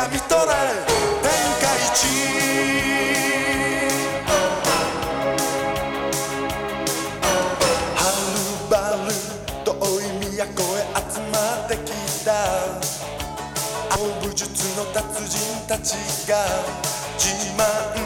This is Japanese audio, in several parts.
天下一はるばる遠い都へ集まってきた古武術の達人たちが自慢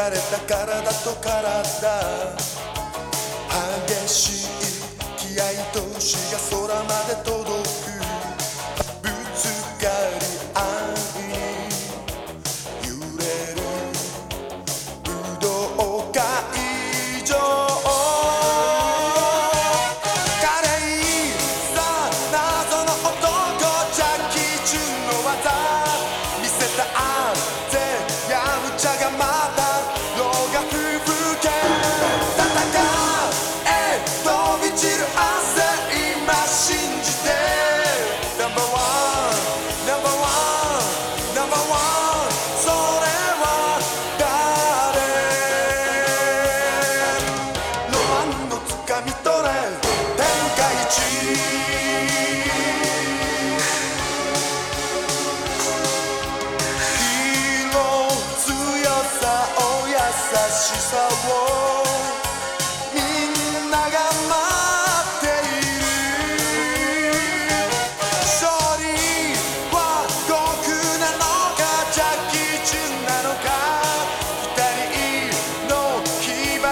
疲れた体と体